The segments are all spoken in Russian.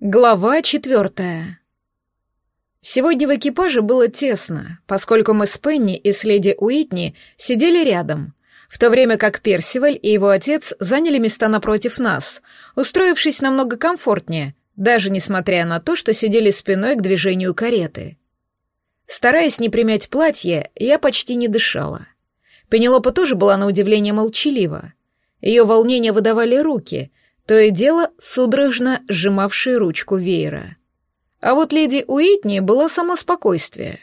Глава четвертая. Сегодня в экипаже было тесно, поскольку мы с Пенни и с леди Уитни сидели рядом, в то время как Персиваль и его отец заняли места напротив нас, устроившись намного комфортнее, даже несмотря на то, что сидели спиной к движению кареты. Стараясь не примять платье, я почти не дышала. Пенелопа тоже была на удивление молчалива. Ее волнение выдавали руки — то и дело судорожно сжимавший ручку веера. А вот леди Уитни было само спокойствие.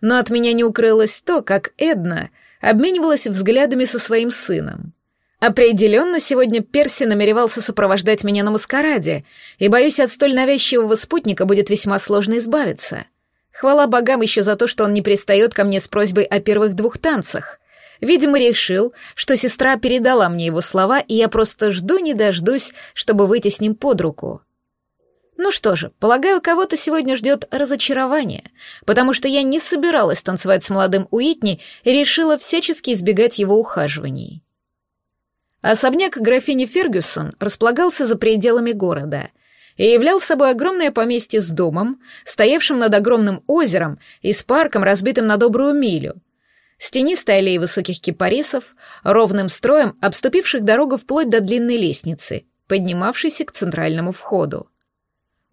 Но от меня не укрылось то, как Эдна обменивалась взглядами со своим сыном. Определенно, сегодня Перси намеревался сопровождать меня на маскараде, и, боюсь, от столь навязчивого спутника будет весьма сложно избавиться. Хвала богам еще за то, что он не пристает ко мне с просьбой о первых двух танцах — Видимо, решил, что сестра передала мне его слова, и я просто жду не дождусь, чтобы выйти с ним под руку. Ну что же, полагаю, кого-то сегодня ждет разочарование, потому что я не собиралась танцевать с молодым Уитни и решила всячески избегать его ухаживаний. Особняк графини Фергюсон располагался за пределами города и являл собой огромное поместье с домом, стоявшим над огромным озером и с парком, разбитым на добрую милю — с тенистой аллеи высоких кипарисов, ровным строем обступивших дорогу вплоть до длинной лестницы, поднимавшейся к центральному входу.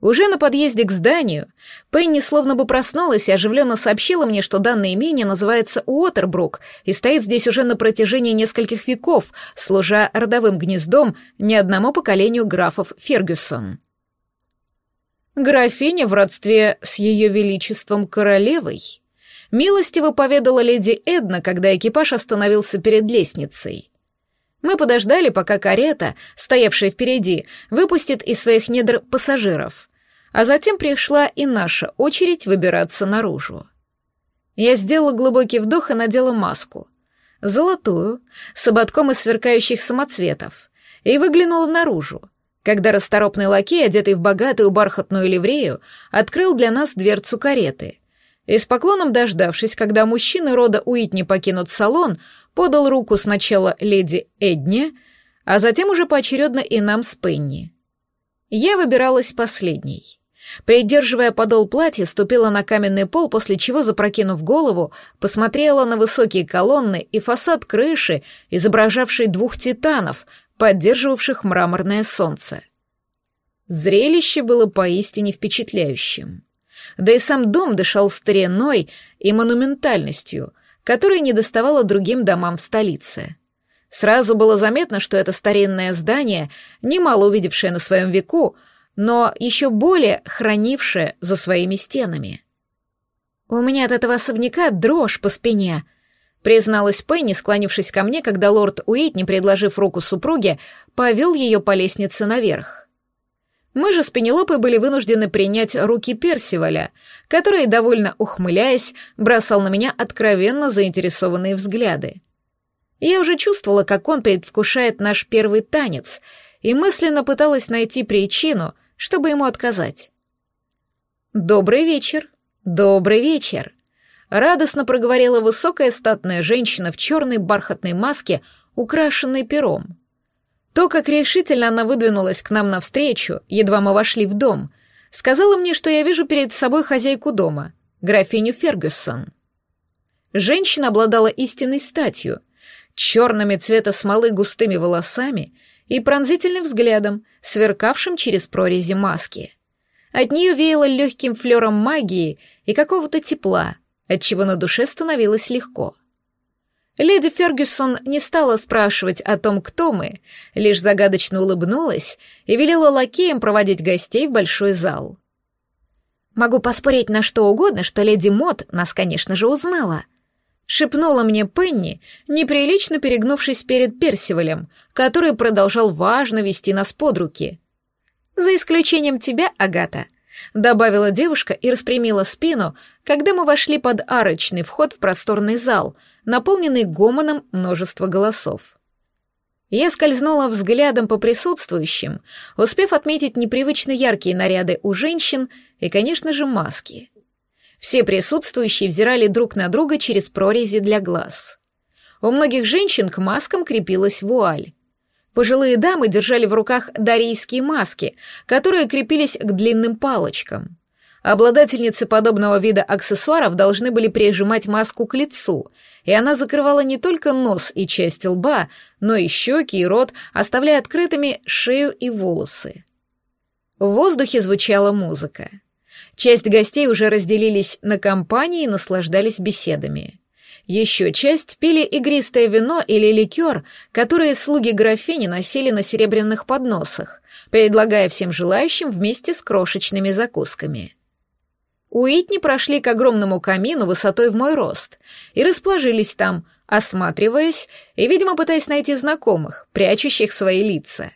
Уже на подъезде к зданию Пенни словно бы проснулась и оживленно сообщила мне, что данное имение называется Уотербрук и стоит здесь уже на протяжении нескольких веков, служа родовым гнездом ни одному поколению графов Фергюсон. Графиня в родстве с ее величеством королевой милостиво поведала леди Эдна, когда экипаж остановился перед лестницей. Мы подождали, пока карета, стоявшая впереди, выпустит из своих недр пассажиров, а затем пришла и наша очередь выбираться наружу. Я сделала глубокий вдох и надела маску. Золотую, с ободком из сверкающих самоцветов, и выглянула наружу, когда расторопный лакей, одетый в богатую бархатную ливрею, открыл для нас дверцу кареты — и с поклоном дождавшись, когда мужчины рода Уитни покинут салон, подал руку сначала леди Эдне, а затем уже поочередно и нам с Пенни. Я выбиралась последней. Придерживая подол платья, ступила на каменный пол, после чего, запрокинув голову, посмотрела на высокие колонны и фасад крыши, изображавший двух титанов, поддерживавших мраморное солнце. Зрелище было поистине впечатляющим да и сам дом дышал стариной и монументальностью, которой не доставало другим домам в столице. Сразу было заметно, что это старинное здание, немало увидевшее на своем веку, но еще более хранившее за своими стенами. «У меня от этого особняка дрожь по спине», — призналась Пенни, склонившись ко мне, когда лорд Уитни, предложив руку супруге, повел ее по лестнице наверх. Мы же с Пенелопой были вынуждены принять руки Персиваля, который, довольно ухмыляясь, бросал на меня откровенно заинтересованные взгляды. Я уже чувствовала, как он предвкушает наш первый танец, и мысленно пыталась найти причину, чтобы ему отказать. «Добрый вечер, добрый вечер», — радостно проговорила высокая статная женщина в черной бархатной маске, украшенной пером. То, как решительно она выдвинулась к нам навстречу, едва мы вошли в дом, сказала мне, что я вижу перед собой хозяйку дома, графиню Фергюсон. Женщина обладала истинной статью, черными цвета смолы густыми волосами и пронзительным взглядом, сверкавшим через прорези маски. От нее веяло легким флером магии и какого-то тепла, отчего на душе становилось легко. Леди Фергюсон не стала спрашивать о том, кто мы, лишь загадочно улыбнулась и велела лакеям проводить гостей в большой зал. «Могу поспорить на что угодно, что леди Мот нас, конечно же, узнала», — шепнула мне Пенни, неприлично перегнувшись перед Персивалем, который продолжал важно вести нас под руки. «За исключением тебя, Агата», — добавила девушка и распрямила спину, когда мы вошли под арочный вход в просторный зал — наполненный гомоном множества голосов. Я скользнула взглядом по присутствующим, успев отметить непривычно яркие наряды у женщин и, конечно же, маски. Все присутствующие взирали друг на друга через прорези для глаз. У многих женщин к маскам крепилась вуаль. Пожилые дамы держали в руках дарийские маски, которые крепились к длинным палочкам. Обладательницы подобного вида аксессуаров должны были прижимать маску к лицу, и она закрывала не только нос и часть лба, но и щеки и рот, оставляя открытыми шею и волосы. В воздухе звучала музыка. Часть гостей уже разделились на компании и наслаждались беседами. Еще часть пили игристое вино или ликер, которые слуги графини носили на серебряных подносах, предлагая всем желающим вместе с крошечными закусками. Уитни прошли к огромному камину высотой в мой рост и расположились там, осматриваясь и, видимо, пытаясь найти знакомых, прячущих свои лица.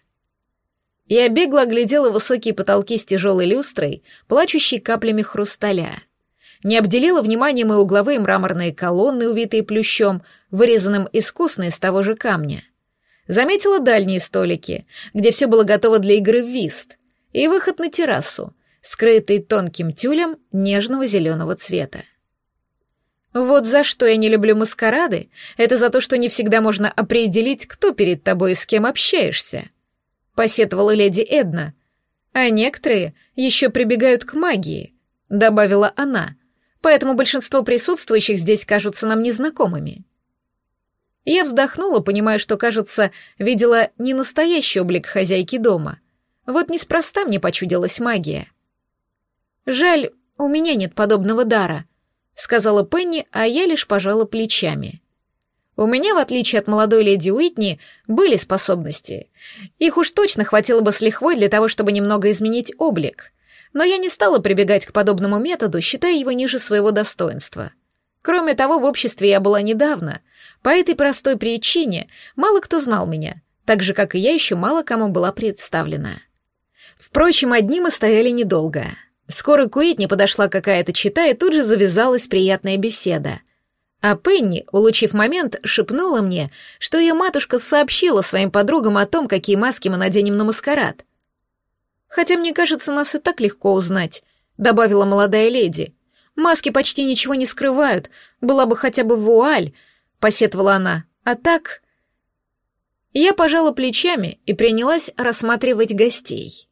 Я бегло оглядела высокие потолки с тяжелой люстрой, плачущей каплями хрусталя. Не обделила вниманием и угловые мраморные колонны, увитые плющом, вырезанным искусно из того же камня. Заметила дальние столики, где все было готово для игры в вист, и выход на террасу, скрытый тонким тюлем нежного зеленого цвета. Вот за что я не люблю маскарады, это за то, что не всегда можно определить, кто перед тобой и с кем общаешься посетовала леди Эдна. А некоторые еще прибегают к магии, добавила она, поэтому большинство присутствующих здесь кажутся нам незнакомыми. Я вздохнула, понимая, что, кажется, видела не настоящий облик хозяйки дома. Вот неспроста мне почудилась магия. «Жаль, у меня нет подобного дара», — сказала Пенни, а я лишь пожала плечами. У меня, в отличие от молодой леди Уитни, были способности. Их уж точно хватило бы с лихвой для того, чтобы немного изменить облик. Но я не стала прибегать к подобному методу, считая его ниже своего достоинства. Кроме того, в обществе я была недавно. По этой простой причине мало кто знал меня, так же, как и я еще мало кому была представлена. Впрочем, одни мы стояли недолго. Скоро к Уитни подошла какая-то чита, и тут же завязалась приятная беседа. А Пенни, улучив момент, шепнула мне, что ее матушка сообщила своим подругам о том, какие маски мы наденем на маскарад. «Хотя, мне кажется, нас и так легко узнать», — добавила молодая леди. «Маски почти ничего не скрывают, была бы хотя бы вуаль», — посетовала она. «А так...» Я пожала плечами и принялась рассматривать гостей.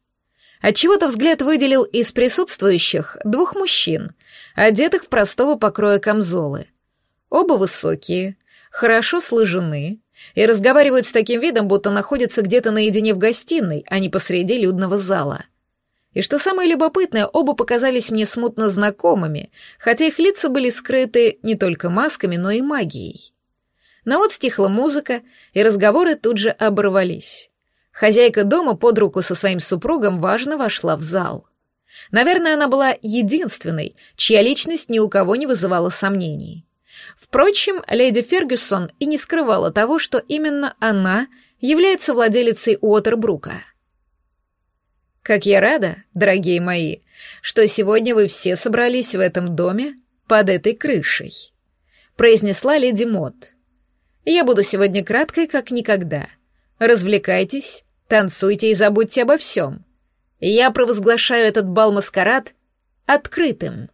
Отчего-то взгляд выделил из присутствующих двух мужчин, одетых в простого покроя камзолы — Оба высокие, хорошо сложены и разговаривают с таким видом, будто находятся где-то наедине в гостиной, а не посреди людного зала. И что самое любопытное, оба показались мне смутно знакомыми, хотя их лица были скрыты не только масками, но и магией. Но вот стихла музыка, и разговоры тут же оборвались. Хозяйка дома под руку со своим супругом важно вошла в зал. Наверное, она была единственной, чья личность ни у кого не вызывала сомнений. Впрочем, леди Фергюсон и не скрывала того, что именно она является владелицей Уотербрука. «Как я рада, дорогие мои, что сегодня вы все собрались в этом доме под этой крышей», произнесла леди Мот. «Я буду сегодня краткой, как никогда. Развлекайтесь, танцуйте и забудьте обо всем. Я провозглашаю этот бал-маскарад открытым».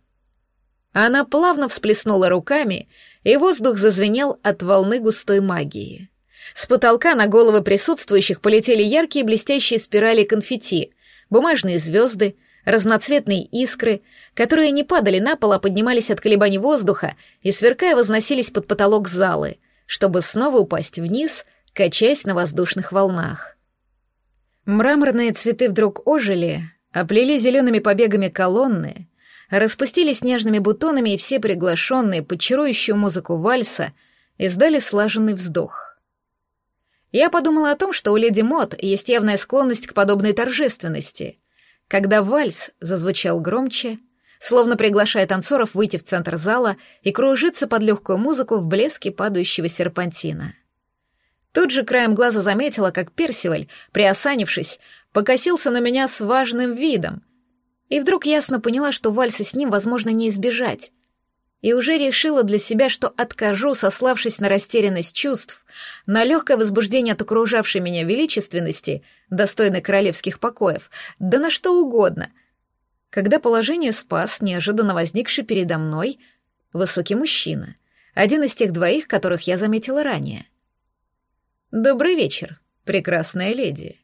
Она плавно всплеснула руками, и воздух зазвенел от волны густой магии. С потолка на головы присутствующих полетели яркие блестящие спирали конфетти, бумажные звезды, разноцветные искры, которые не падали на пол, а поднимались от колебаний воздуха и, сверкая, возносились под потолок залы, чтобы снова упасть вниз, качаясь на воздушных волнах. Мраморные цветы вдруг ожили, оплели зелеными побегами колонны, распустились нежными бутонами, и все приглашенные под чарующую музыку вальса издали слаженный вздох. Я подумала о том, что у леди Мот есть явная склонность к подобной торжественности. Когда вальс зазвучал громче, словно приглашая танцоров выйти в центр зала и кружиться под легкую музыку в блеске падающего серпантина. Тут же краем глаза заметила, как Персиваль, приосанившись, покосился на меня с важным видом — и вдруг ясно поняла, что вальса с ним, возможно, не избежать. И уже решила для себя, что откажу, сославшись на растерянность чувств, на легкое возбуждение от окружавшей меня величественности, достойной королевских покоев, да на что угодно. Когда положение спас неожиданно возникший передо мной высокий мужчина, один из тех двоих, которых я заметила ранее. «Добрый вечер, прекрасная леди».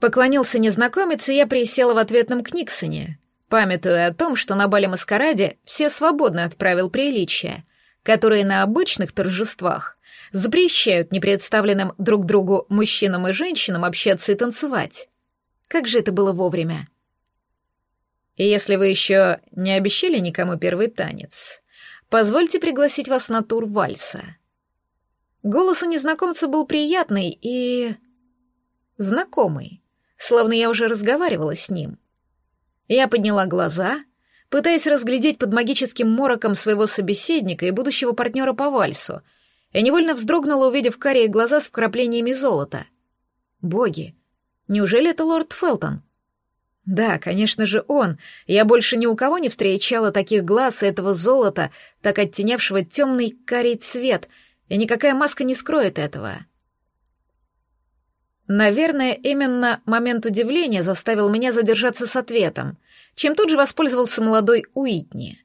Поклонился незнакомец, и я присела в ответном Книксоне, памятуя о том, что на бале маскараде все свободно отправил приличия, которые на обычных торжествах запрещают непредставленным друг другу мужчинам и женщинам общаться и танцевать. Как же это было вовремя. И если вы еще не обещали никому первый танец, позвольте пригласить вас на тур вальса. Голос у незнакомца был приятный и... знакомый, словно я уже разговаривала с ним. Я подняла глаза, пытаясь разглядеть под магическим мороком своего собеседника и будущего партнера по вальсу, и невольно вздрогнула, увидев карие глаза с вкраплениями золота. Боги, неужели это лорд Фелтон? Да, конечно же, он. Я больше ни у кого не встречала таких глаз и этого золота, так оттенявшего темный карий цвет, и никакая маска не скроет этого. Наверное, именно момент удивления заставил меня задержаться с ответом, чем тут же воспользовался молодой Уитни.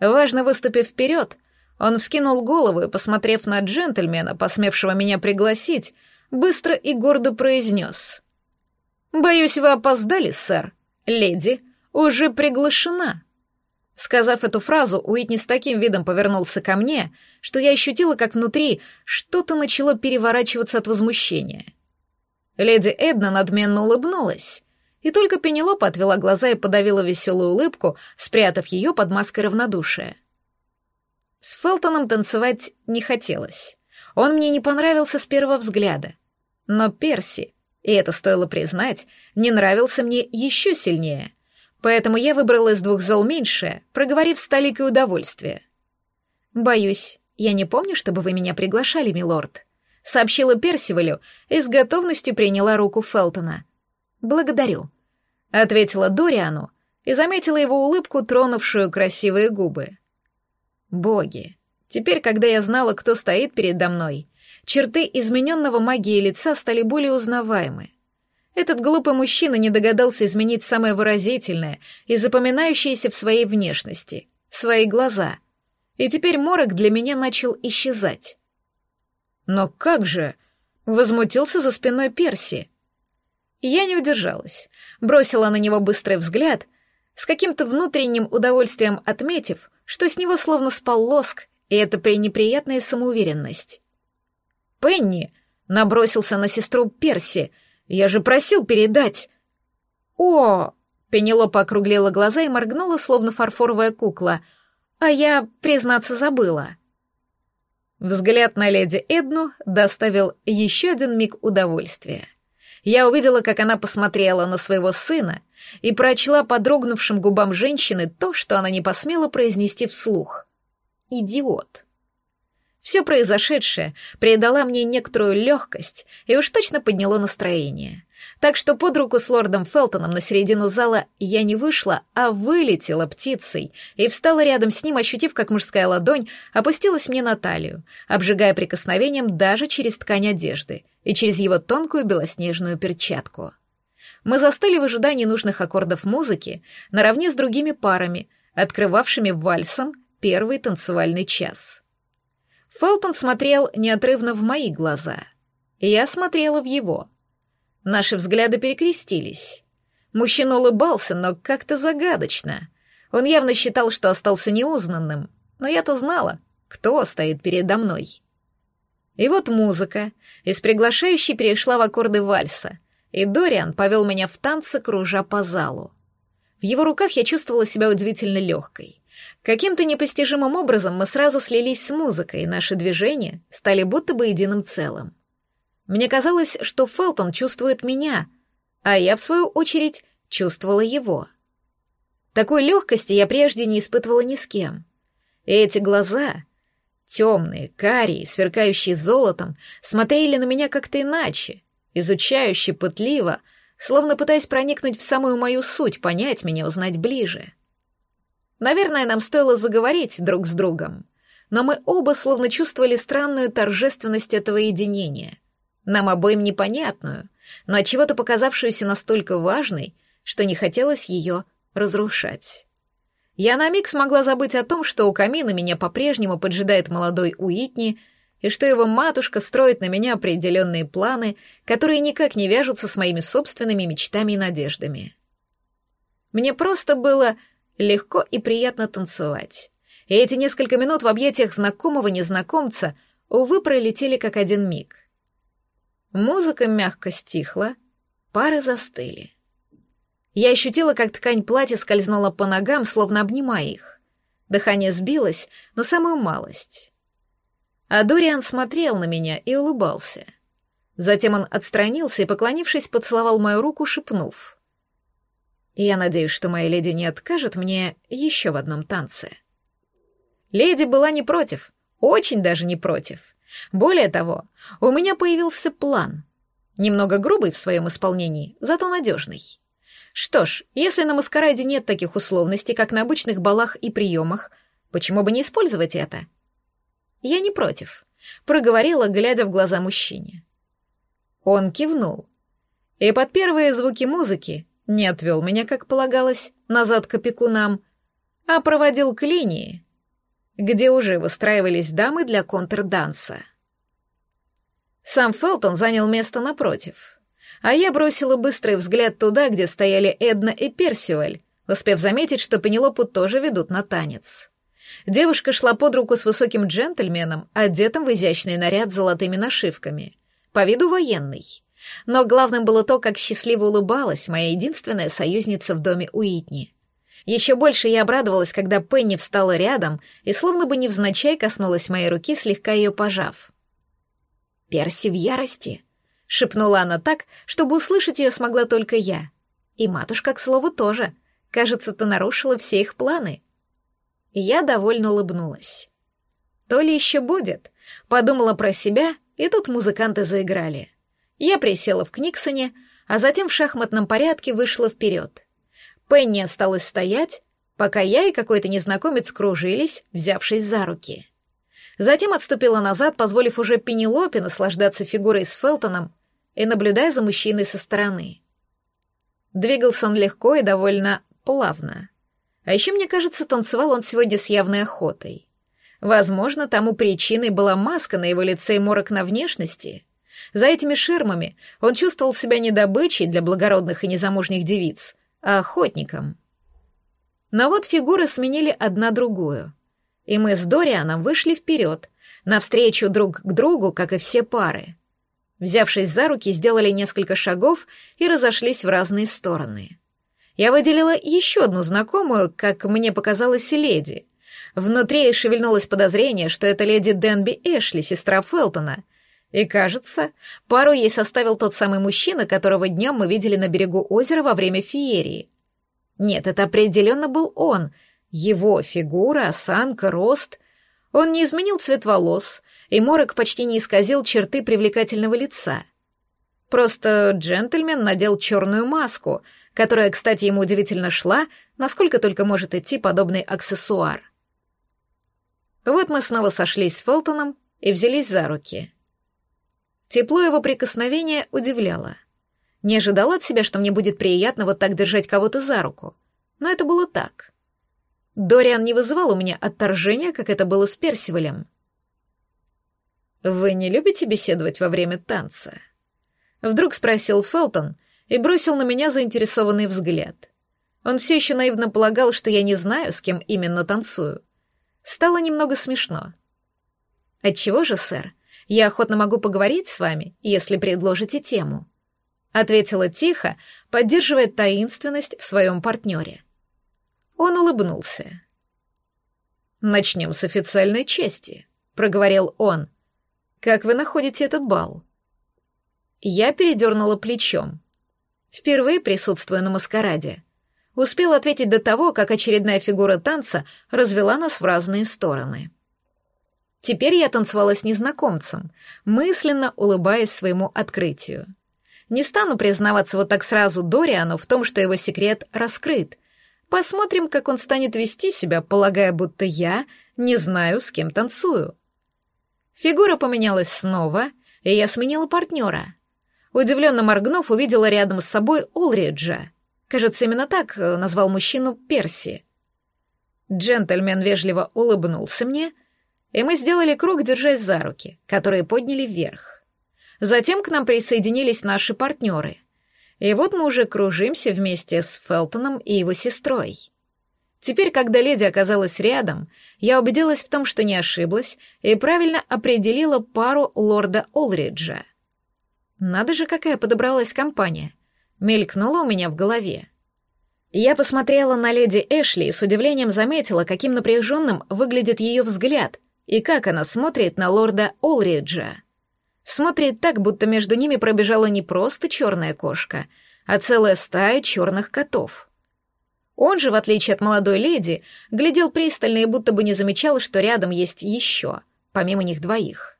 Важно выступив вперед, он вскинул голову и, посмотрев на джентльмена, посмевшего меня пригласить, быстро и гордо произнес. «Боюсь, вы опоздали, сэр. Леди уже приглашена». Сказав эту фразу, Уитни с таким видом повернулся ко мне, что я ощутила, как внутри что-то начало переворачиваться от возмущения. Леди Эдна надменно улыбнулась, и только Пенелопа отвела глаза и подавила веселую улыбку, спрятав ее под маской равнодушия. С Фелтоном танцевать не хотелось. Он мне не понравился с первого взгляда. Но Перси и это стоило признать, не нравился мне еще сильнее. Поэтому я выбрала из двух зол меньшее, проговорив с толикой удовольствия. «Боюсь, я не помню, чтобы вы меня приглашали, милорд», — сообщила Персивалю и с готовностью приняла руку Фелтона. «Благодарю», — ответила Дориану и заметила его улыбку, тронувшую красивые губы. «Боги, теперь, когда я знала, кто стоит передо мной, черты измененного магией лица стали более узнаваемы. Этот глупый мужчина не догадался изменить самое выразительное и запоминающееся в своей внешности — свои глаза. И теперь морок для меня начал исчезать. «Но как же?» — возмутился за спиной Перси. Я не удержалась, бросила на него быстрый взгляд, с каким-то внутренним удовольствием отметив, что с него словно спал лоск, и это пренеприятная самоуверенность. Пенни!» — набросился на сестру Перси. «Я же просил передать!» «О!» — Пенелопа округлила глаза и моргнула, словно фарфоровая кукла. «А я, признаться, забыла». Взгляд на леди Эдну доставил еще один миг удовольствия. Я увидела, как она посмотрела на своего сына и прочла по дрогнувшим губам женщины то, что она не посмела произнести вслух. «Идиот». Все произошедшее придало мне некоторую легкость и уж точно подняло настроение. Так что под руку с лордом Фелтоном на середину зала я не вышла, а вылетела птицей и встала рядом с ним, ощутив, как мужская ладонь опустилась мне на талию, обжигая прикосновением даже через ткань одежды и через его тонкую белоснежную перчатку. Мы застыли в ожидании нужных аккордов музыки наравне с другими парами, открывавшими вальсом первый танцевальный час. Фелтон смотрел неотрывно в мои глаза. Я смотрела в его. Наши взгляды перекрестились. Мужчина улыбался, но как-то загадочно. Он явно считал, что остался неузнанным, но я-то знала, кто стоит передо мной. И вот музыка из приглашающей перешла в аккорды вальса, и Дориан повел меня в танцы, кружа по залу. В его руках я чувствовала себя удивительно легкой. Каким-то непостижимым образом мы сразу слились с музыкой, и наши движения стали будто бы единым целым. Мне казалось, что Фелтон чувствует меня, а я, в свою очередь, чувствовала его. Такой легкости я прежде не испытывала ни с кем. И эти глаза, темные, карие, сверкающие золотом, смотрели на меня как-то иначе, изучающе, пытливо, словно пытаясь проникнуть в самую мою суть, понять меня, узнать ближе. Наверное, нам стоило заговорить друг с другом, но мы оба словно чувствовали странную торжественность этого единения, нам обоим непонятную, но от чего-то показавшуюся настолько важной, что не хотелось ее разрушать. Я на миг смогла забыть о том, что у камина меня по-прежнему поджидает молодой Уитни, и что его матушка строит на меня определенные планы, которые никак не вяжутся с моими собственными мечтами и надеждами. Мне просто было легко и приятно танцевать. И эти несколько минут в объятиях знакомого незнакомца, увы, пролетели как один миг. Музыка мягко стихла, пары застыли. Я ощутила, как ткань платья скользнула по ногам, словно обнимая их. Дыхание сбилось, но самую малость. А Дориан смотрел на меня и улыбался. Затем он отстранился и, поклонившись, поцеловал мою руку, шепнув. «Я надеюсь, что моя леди не откажет мне еще в одном танце». Леди была не против, очень даже не против. Более того, у меня появился план. Немного грубый в своем исполнении, зато надежный. Что ж, если на маскараде нет таких условностей, как на обычных балах и приемах, почему бы не использовать это? Я не против, проговорила, глядя в глаза мужчине. Он кивнул. И под первые звуки музыки не отвел меня, как полагалось, назад к опекунам, а проводил к линии, где уже выстраивались дамы для контрданса. Сам Фелтон занял место напротив, а я бросила быстрый взгляд туда, где стояли Эдна и Персиваль, успев заметить, что Пенелопу тоже ведут на танец. Девушка шла под руку с высоким джентльменом, одетым в изящный наряд с золотыми нашивками, по виду военный. Но главным было то, как счастливо улыбалась моя единственная союзница в доме Уитни. Еще больше я обрадовалась, когда Пенни встала рядом и словно бы невзначай коснулась моей руки, слегка ее пожав. «Перси в ярости», — шепнула она так, чтобы услышать ее смогла только я. И матушка, к слову, тоже. Кажется, ты нарушила все их планы. Я довольно улыбнулась. То ли еще будет, подумала про себя, и тут музыканты заиграли. Я присела в Книксоне, а затем в шахматном порядке вышла вперед. Пенни осталась стоять, пока я и какой-то незнакомец кружились, взявшись за руки. Затем отступила назад, позволив уже Пенелопе наслаждаться фигурой с Фелтоном и наблюдая за мужчиной со стороны. Двигался он легко и довольно плавно. А еще, мне кажется, танцевал он сегодня с явной охотой. Возможно, тому причиной была маска на его лице и морок на внешности. За этими ширмами он чувствовал себя не добычей для благородных и незамужних девиц, а охотником. Но вот фигуры сменили одна другую, и мы с Дорианом вышли вперед, навстречу друг к другу, как и все пары. Взявшись за руки, сделали несколько шагов и разошлись в разные стороны. Я выделила еще одну знакомую, как мне показалось, леди. Внутри шевельнулось подозрение, что это леди Денби Эшли, сестра Фелтона, и, кажется, пару ей составил тот самый мужчина, которого днем мы видели на берегу озера во время феерии. Нет, это определенно был он. Его фигура, осанка, рост. Он не изменил цвет волос, и морок почти не исказил черты привлекательного лица. Просто джентльмен надел черную маску, которая, кстати, ему удивительно шла, насколько только может идти подобный аксессуар. Вот мы снова сошлись с Фелтоном и взялись за руки — Тепло его прикосновения удивляло. Не ожидала от себя, что мне будет приятно вот так держать кого-то за руку. Но это было так. Дориан не вызывал у меня отторжения, как это было с Персивалем. «Вы не любите беседовать во время танца?» Вдруг спросил Фелтон и бросил на меня заинтересованный взгляд. Он все еще наивно полагал, что я не знаю, с кем именно танцую. Стало немного смешно. «Отчего же, сэр?» Я охотно могу поговорить с вами, если предложите тему», — ответила тихо, поддерживая таинственность в своем партнере. Он улыбнулся. «Начнем с официальной чести», — проговорил он. «Как вы находите этот бал?» Я передернула плечом. Впервые присутствую на маскараде. Успел ответить до того, как очередная фигура танца развела нас в разные стороны. Теперь я танцевала с незнакомцем, мысленно улыбаясь своему открытию. Не стану признаваться вот так сразу Дориану в том, что его секрет раскрыт. Посмотрим, как он станет вести себя, полагая, будто я не знаю, с кем танцую. Фигура поменялась снова, и я сменила партнера. Удивленно моргнув, увидела рядом с собой Олриджа. Кажется, именно так э, назвал мужчину Перси. Джентльмен вежливо улыбнулся мне — и мы сделали круг, держась за руки, которые подняли вверх. Затем к нам присоединились наши партнеры. И вот мы уже кружимся вместе с Фелтоном и его сестрой. Теперь, когда леди оказалась рядом, я убедилась в том, что не ошиблась, и правильно определила пару лорда Олриджа. Надо же, какая подобралась компания. Мелькнула у меня в голове. Я посмотрела на леди Эшли и с удивлением заметила, каким напряженным выглядит ее взгляд и как она смотрит на лорда Олриджа. Смотрит так, будто между ними пробежала не просто черная кошка, а целая стая черных котов. Он же, в отличие от молодой леди, глядел пристально и будто бы не замечал, что рядом есть еще, помимо них двоих.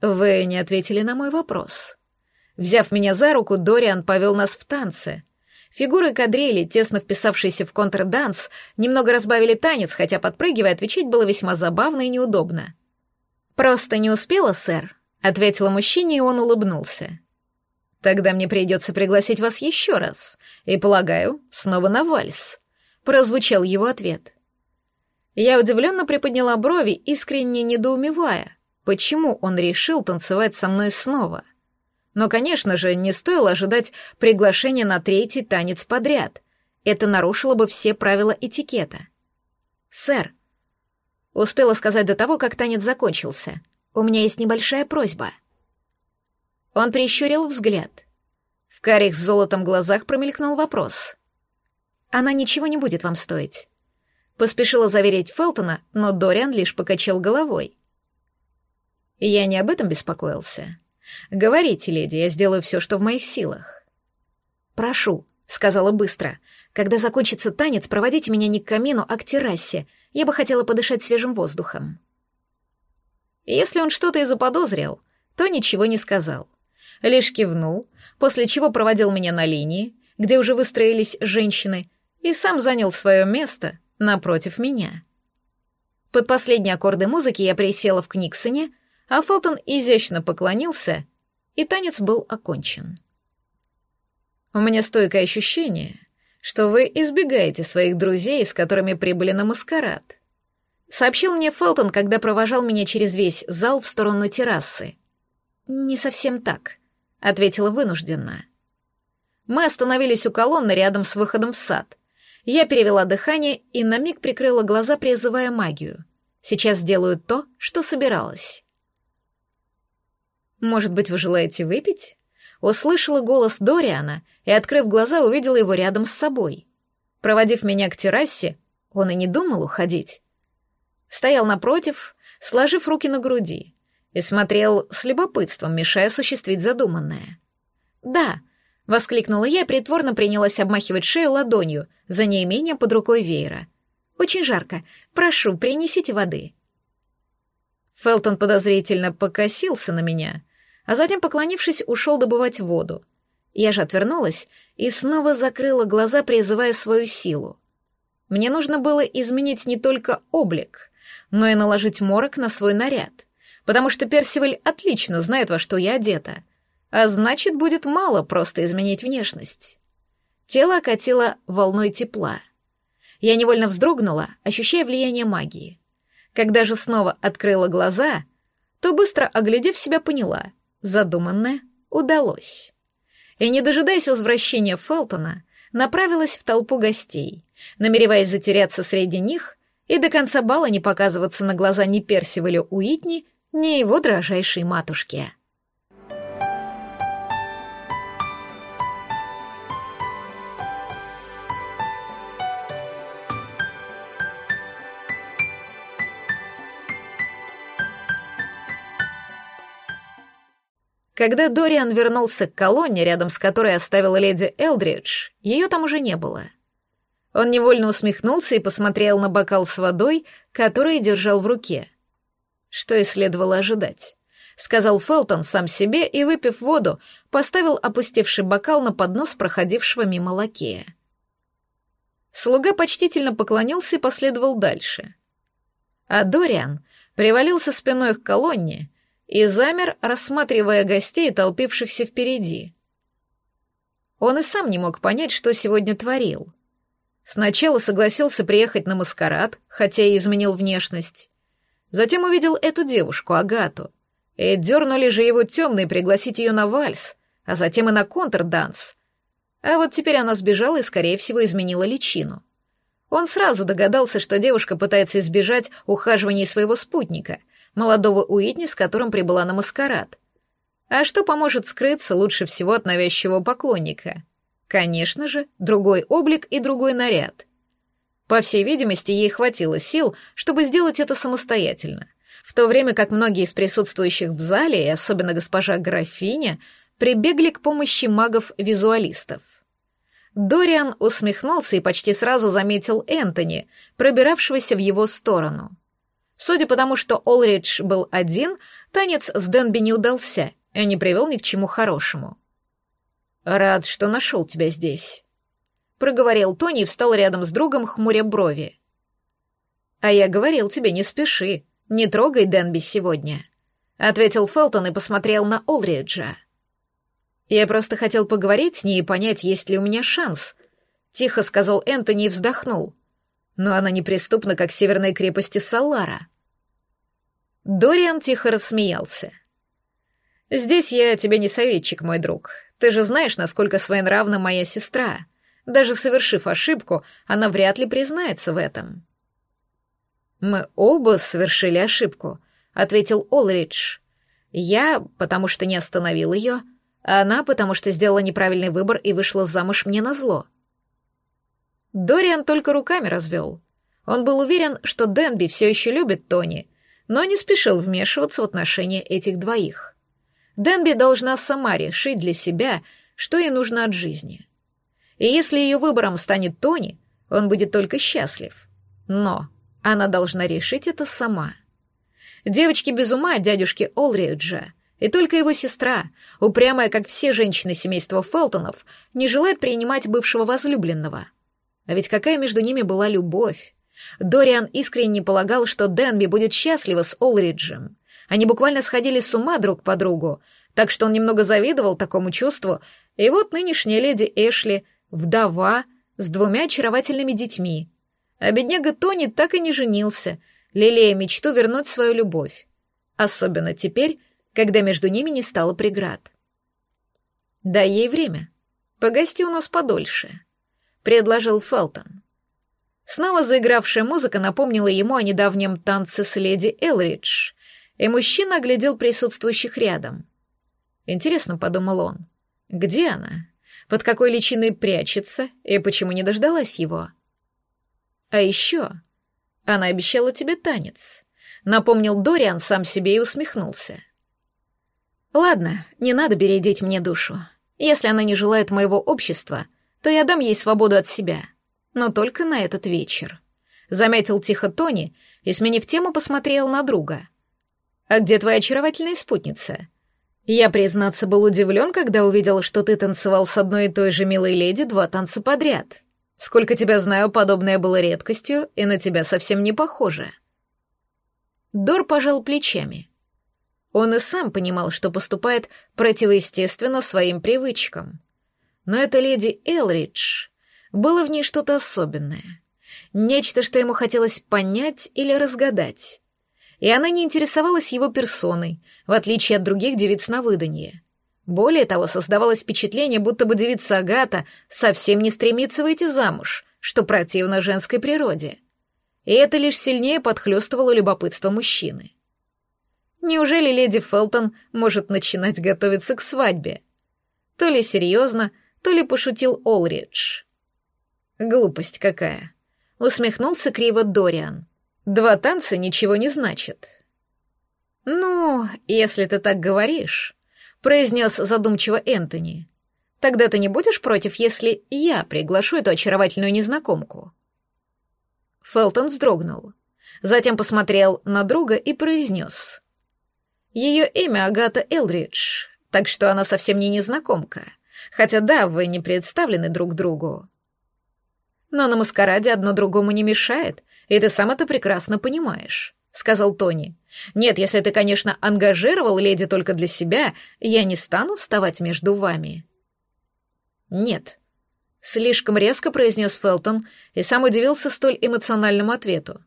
«Вы не ответили на мой вопрос». Взяв меня за руку, Дориан повел нас в танцы. Фигуры кадрили, тесно вписавшиеся в контрданс, немного разбавили танец, хотя, подпрыгивая, отвечать было весьма забавно и неудобно. «Просто не успела, сэр», — ответила мужчине, и он улыбнулся. Тогда мне придется пригласить вас еще раз. И, полагаю, снова на вальс. Прозвучал его ответ. Я удивленно приподняла брови, искренне недоумевая, почему он решил танцевать со мной снова. Но, конечно же, не стоило ожидать приглашения на третий танец подряд. Это нарушило бы все правила этикета. «Сэр», — успела сказать до того, как танец закончился, — «у меня есть небольшая просьба». Он прищурил взгляд. В карих с золотом глазах промелькнул вопрос. «Она ничего не будет вам стоить». Поспешила заверить Фелтона, но Дориан лишь покачал головой. «Я не об этом беспокоился. Говорите, леди, я сделаю все, что в моих силах». «Прошу», — сказала быстро. «Когда закончится танец, проводите меня не к камину, а к террасе. Я бы хотела подышать свежим воздухом». Если он что-то и заподозрил, то ничего не сказал лишь кивнул, после чего проводил меня на линии, где уже выстроились женщины, и сам занял свое место напротив меня. Под последние аккорды музыки я присела в Книксоне, а Фелтон изящно поклонился, и танец был окончен. У меня стойкое ощущение, что вы избегаете своих друзей, с которыми прибыли на маскарад. Сообщил мне Фелтон, когда провожал меня через весь зал в сторону террасы. Не совсем так. — ответила вынужденно. Мы остановились у колонны рядом с выходом в сад. Я перевела дыхание и на миг прикрыла глаза, призывая магию. Сейчас сделаю то, что собиралась. «Может быть, вы желаете выпить?» Услышала голос Дориана и, открыв глаза, увидела его рядом с собой. Проводив меня к террасе, он и не думал уходить. Стоял напротив, сложив руки на груди, и смотрел с любопытством, мешая осуществить задуманное. «Да», — воскликнула я притворно принялась обмахивать шею ладонью за неимением под рукой веера. «Очень жарко. Прошу, принесите воды». Фелтон подозрительно покосился на меня, а затем, поклонившись, ушел добывать воду. Я же отвернулась и снова закрыла глаза, призывая свою силу. Мне нужно было изменить не только облик, но и наложить морок на свой наряд потому что Персиваль отлично знает, во что я одета, а значит, будет мало просто изменить внешность. Тело окатило волной тепла. Я невольно вздрогнула, ощущая влияние магии. Когда же снова открыла глаза, то быстро, оглядев себя, поняла — задуманное удалось. И, не дожидаясь возвращения Фелтона, направилась в толпу гостей, намереваясь затеряться среди них и до конца бала не показываться на глаза ни Персивалю Уитни, ни его дрожайшей матушке. Когда Дориан вернулся к колонне, рядом с которой оставила леди Элдридж, ее там уже не было. Он невольно усмехнулся и посмотрел на бокал с водой, который держал в руке — что и следовало ожидать. Сказал Фелтон сам себе и, выпив воду, поставил опустевший бокал на поднос проходившего мимо лакея. Слуга почтительно поклонился и последовал дальше. А Дориан привалился спиной к колонне и замер, рассматривая гостей, толпившихся впереди. Он и сам не мог понять, что сегодня творил. Сначала согласился приехать на маскарад, хотя и изменил внешность, Затем увидел эту девушку, Агату. И дернули же его темные пригласить ее на вальс, а затем и на контрданс. А вот теперь она сбежала и, скорее всего, изменила личину. Он сразу догадался, что девушка пытается избежать ухаживаний своего спутника, молодого Уитни, с которым прибыла на маскарад. А что поможет скрыться лучше всего от навязчивого поклонника? Конечно же, другой облик и другой наряд. По всей видимости, ей хватило сил, чтобы сделать это самостоятельно, в то время как многие из присутствующих в зале, и особенно госпожа графиня, прибегли к помощи магов-визуалистов. Дориан усмехнулся и почти сразу заметил Энтони, пробиравшегося в его сторону. Судя по тому, что Олридж был один, танец с Денби не удался и не привел ни к чему хорошему. «Рад, что нашел тебя здесь», — проговорил Тони и встал рядом с другом, хмуря брови. «А я говорил тебе, не спеши, не трогай Денби сегодня», — ответил Фелтон и посмотрел на Олриджа. «Я просто хотел поговорить с ней и понять, есть ли у меня шанс», — тихо сказал Энтони и вздохнул. «Но она неприступна, как северная крепости Салара». Дориан тихо рассмеялся. «Здесь я тебе не советчик, мой друг. Ты же знаешь, насколько своенравна моя сестра. Даже совершив ошибку, она вряд ли признается в этом». «Мы оба совершили ошибку», — ответил Олридж. «Я, потому что не остановил ее, а она, потому что сделала неправильный выбор и вышла замуж мне на зло. Дориан только руками развел. Он был уверен, что Денби все еще любит Тони, но не спешил вмешиваться в отношения этих двоих. Денби должна сама решить для себя, что ей нужно от жизни. И если ее выбором станет Тони, он будет только счастлив. Но она должна решить это сама. Девочки без ума дядюшки Олриджа, и только его сестра, упрямая, как все женщины семейства Фелтонов, не желает принимать бывшего возлюбленного. А ведь какая между ними была любовь? Дориан искренне полагал, что Денби будет счастлива с Олриджем. Они буквально сходили с ума друг по другу, так что он немного завидовал такому чувству, и вот нынешняя леди Эшли — вдова с двумя очаровательными детьми. А бедняга Тони так и не женился, лелея мечту вернуть свою любовь. Особенно теперь, когда между ними не стало преград. «Дай ей время. Погости у нас подольше», — предложил Фелтон. Снова заигравшая музыка напомнила ему о недавнем танце с леди Элридж, и мужчина оглядел присутствующих рядом. «Интересно», — подумал он, — «где она? Под какой личиной прячется и почему не дождалась его?» «А еще...» «Она обещала тебе танец», — напомнил Дориан сам себе и усмехнулся. Ладно, не надо бередить мне душу. Если она не желает моего общества, то я дам ей свободу от себя. Но только на этот вечер. Заметил тихо Тони и, сменив тему, посмотрел на друга. «А где твоя очаровательная спутница?» Я, признаться, был удивлен, когда увидел, что ты танцевал с одной и той же милой леди два танца подряд. Сколько тебя знаю, подобное было редкостью, и на тебя совсем не похоже. Дор пожал плечами. Он и сам понимал, что поступает противоестественно своим привычкам. Но эта леди Элридж, было в ней что-то особенное. Нечто, что ему хотелось понять или разгадать. И она не интересовалась его персоной, в отличие от других девиц на выданье. Более того, создавалось впечатление, будто бы девица Агата совсем не стремится выйти замуж, что противно женской природе. И это лишь сильнее подхлёстывало любопытство мужчины. Неужели леди Фелтон может начинать готовиться к свадьбе? То ли серьезно, то ли пошутил Олридж. Глупость какая. Усмехнулся криво Дориан. Два танца ничего не значит. Ну, если ты так говоришь, произнес задумчиво Энтони. Тогда ты не будешь против, если я приглашу эту очаровательную незнакомку? Фелтон вздрогнул, затем посмотрел на друга и произнес. Ее имя Агата Элридж, так что она совсем не незнакомка. Хотя да, вы не представлены друг другу. Но на маскараде одно другому не мешает, и ты сам это прекрасно понимаешь, сказал Тони. Нет, если ты, конечно, ангажировал леди только для себя, я не стану вставать между вами. Нет. Слишком резко произнес Фелтон и сам удивился столь эмоциональному ответу.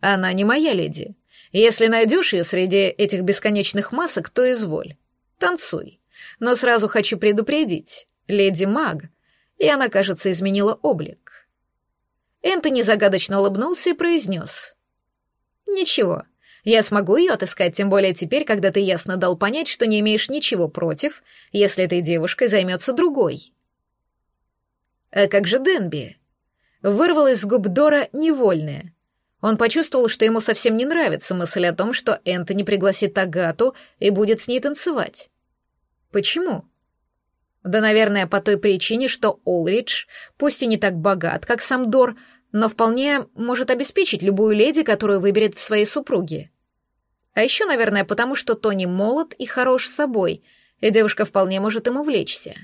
Она не моя леди Если найдешь ее среди этих бесконечных масок, то изволь. Танцуй. Но сразу хочу предупредить. Леди Маг. И она, кажется, изменила облик. Энтони загадочно улыбнулся и произнес. «Ничего, я смогу ее отыскать, тем более теперь, когда ты ясно дал понять, что не имеешь ничего против, если этой девушкой займется другой». «А как же Денби?» Вырвалась с губ Дора невольная. Он почувствовал, что ему совсем не нравится мысль о том, что Энтони пригласит Агату и будет с ней танцевать. Почему? Да, наверное, по той причине, что Олридж, пусть и не так богат, как сам Дор, но вполне может обеспечить любую леди, которую выберет в своей супруге. А еще, наверное, потому что Тони молод и хорош собой, и девушка вполне может им увлечься.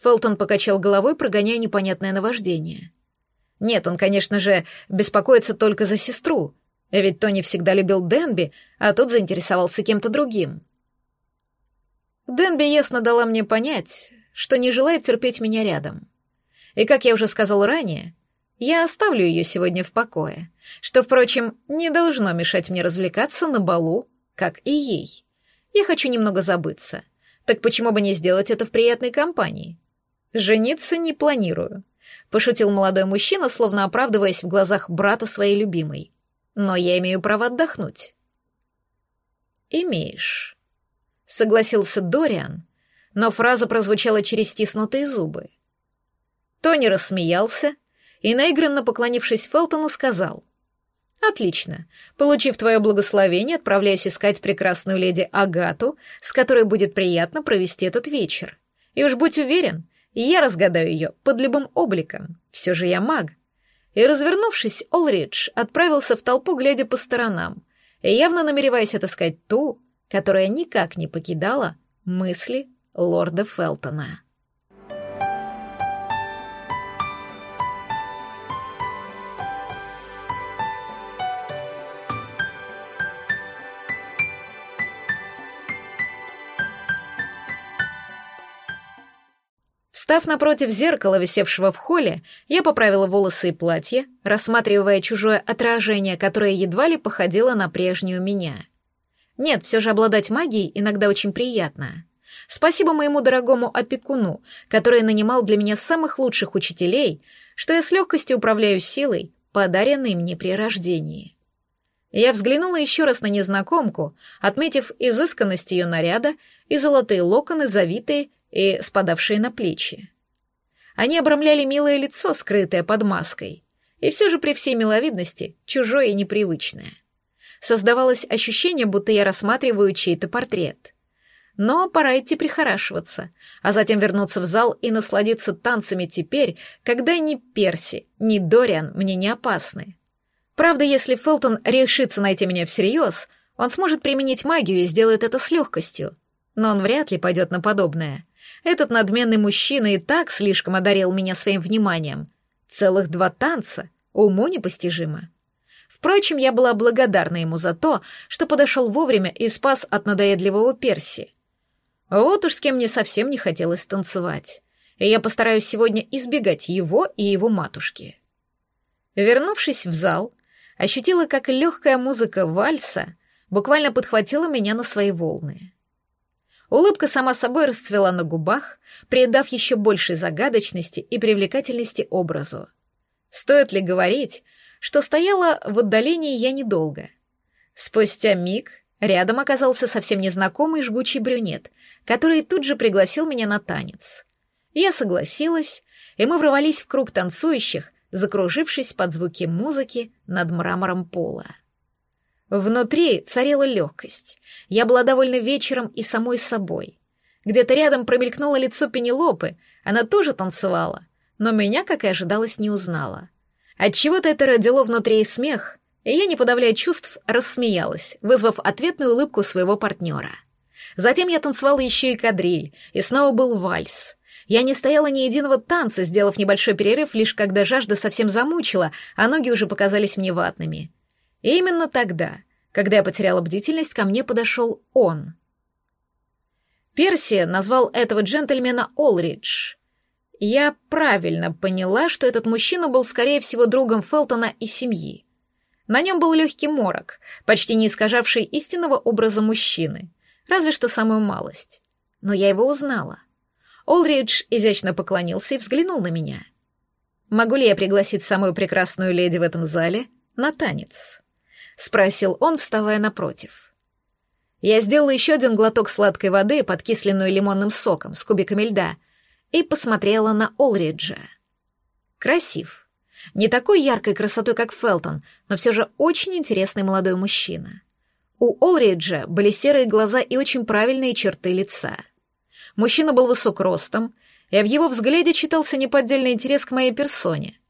Фелтон покачал головой, прогоняя непонятное наваждение. Нет, он, конечно же, беспокоится только за сестру, ведь Тони всегда любил Денби, а тот заинтересовался кем-то другим. Денби ясно дала мне понять, что не желает терпеть меня рядом. И, как я уже сказал ранее, я оставлю ее сегодня в покое, что, впрочем, не должно мешать мне развлекаться на балу, как и ей. Я хочу немного забыться. Так почему бы не сделать это в приятной компании? Жениться не планирую пошутил молодой мужчина, словно оправдываясь в глазах брата своей любимой. Но я имею право отдохнуть. Имеешь, согласился Дориан, но фраза прозвучала через стиснутые зубы. Тони рассмеялся и, наигранно поклонившись Фелтону, сказал — Отлично. Получив твое благословение, отправляюсь искать прекрасную леди Агату, с которой будет приятно провести этот вечер. И уж будь уверен, я разгадаю ее под любым обликом. Все же я маг. И, развернувшись, Олридж отправился в толпу, глядя по сторонам, явно намереваясь отыскать ту, которая никак не покидала мысли лорда Фелтона. Став напротив зеркала, висевшего в холле, я поправила волосы и платье, рассматривая чужое отражение, которое едва ли походило на прежнюю меня. Нет, все же обладать магией иногда очень приятно. Спасибо моему дорогому опекуну, который нанимал для меня самых лучших учителей, что я с легкостью управляю силой, подаренной мне при рождении. Я взглянула еще раз на незнакомку, отметив изысканность ее наряда и золотые локоны, завитые и спадавшие на плечи. Они обрамляли милое лицо, скрытое под маской, и все же при всей миловидности чужое и непривычное. Создавалось ощущение, будто я рассматриваю чей-то портрет. Но пора идти прихорашиваться, а затем вернуться в зал и насладиться танцами теперь, когда ни Перси, ни Дориан мне не опасны. Правда, если Фелтон решится найти меня всерьез, он сможет применить магию и сделает это с легкостью. Но он вряд ли пойдет на подобное. Этот надменный мужчина и так слишком одарил меня своим вниманием. Целых два танца, уму непостижимо. Впрочем, я была благодарна ему за то, что подошел вовремя и спас от надоедливого Перси. Вот уж с кем мне совсем не хотелось танцевать. И я постараюсь сегодня избегать его и его матушки. Вернувшись в зал, ощутила, как легкая музыка вальса буквально подхватила меня на свои волны. Улыбка сама собой расцвела на губах, придав еще большей загадочности и привлекательности образу. Стоит ли говорить, что стояла в отдалении я недолго. Спустя миг рядом оказался совсем незнакомый жгучий брюнет, который тут же пригласил меня на танец. Я согласилась, и мы врывались в круг танцующих, закружившись под звуки музыки над мрамором пола. Внутри царила легкость. Я была довольна вечером и самой собой. Где-то рядом промелькнуло лицо Пенелопы, она тоже танцевала, но меня, как и ожидалось, не узнала. Отчего-то это родило внутри смех, и я, не подавляя чувств, рассмеялась, вызвав ответную улыбку своего партнера. Затем я танцевала еще и кадриль, и снова был вальс. Я не стояла ни единого танца, сделав небольшой перерыв, лишь когда жажда совсем замучила, а ноги уже показались мне ватными. И именно тогда, когда я потеряла бдительность, ко мне подошел он. Перси назвал этого джентльмена Олридж. Я правильно поняла, что этот мужчина был, скорее всего, другом Фелтона и семьи. На нем был легкий морок, почти не искажавший истинного образа мужчины, разве что самую малость. Но я его узнала. Олридж изящно поклонился и взглянул на меня. «Могу ли я пригласить самую прекрасную леди в этом зале на танец?» — спросил он, вставая напротив. Я сделала еще один глоток сладкой воды, подкисленную лимонным соком, с кубиками льда, и посмотрела на Олриджа. Красив. Не такой яркой красотой, как Фелтон, но все же очень интересный молодой мужчина. У Олриджа были серые глаза и очень правильные черты лица. Мужчина был высок ростом, и в его взгляде читался неподдельный интерес к моей персоне.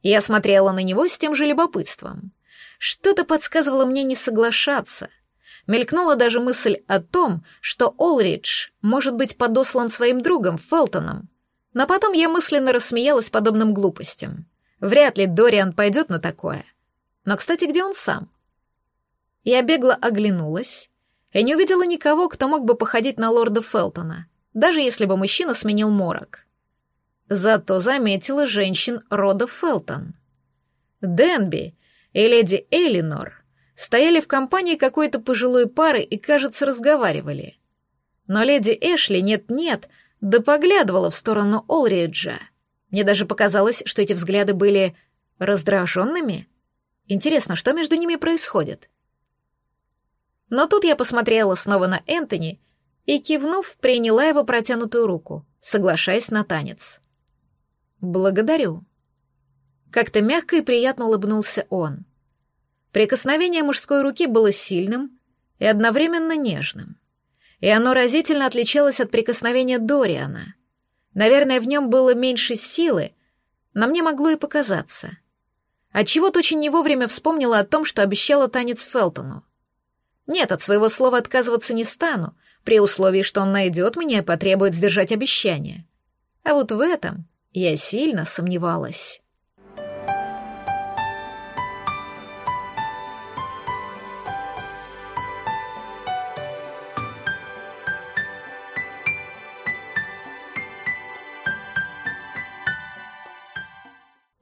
Я смотрела на него с тем же любопытством. Что-то подсказывало мне не соглашаться. Мелькнула даже мысль о том, что Олридж может быть подослан своим другом Фелтоном. Но потом я мысленно рассмеялась подобным глупостям. Вряд ли Дориан пойдет на такое. Но, кстати, где он сам? Я бегло оглянулась и не увидела никого, кто мог бы походить на лорда Фелтона, даже если бы мужчина сменил морок. Зато заметила женщин рода Фелтон. Денби и леди Элинор стояли в компании какой-то пожилой пары и, кажется, разговаривали. Но леди Эшли нет-нет, да поглядывала в сторону Олриджа. Мне даже показалось, что эти взгляды были раздраженными. Интересно, что между ними происходит? Но тут я посмотрела снова на Энтони и, кивнув, приняла его протянутую руку, соглашаясь на танец. «Благодарю». Как-то мягко и приятно улыбнулся он. Прикосновение мужской руки было сильным и одновременно нежным. И оно разительно отличалось от прикосновения Дориана. Наверное, в нем было меньше силы, но мне могло и показаться. Отчего-то очень не вовремя вспомнила о том, что обещала танец Фелтону. Нет, от своего слова отказываться не стану, при условии, что он найдет меня и потребует сдержать обещание. А вот в этом я сильно сомневалась.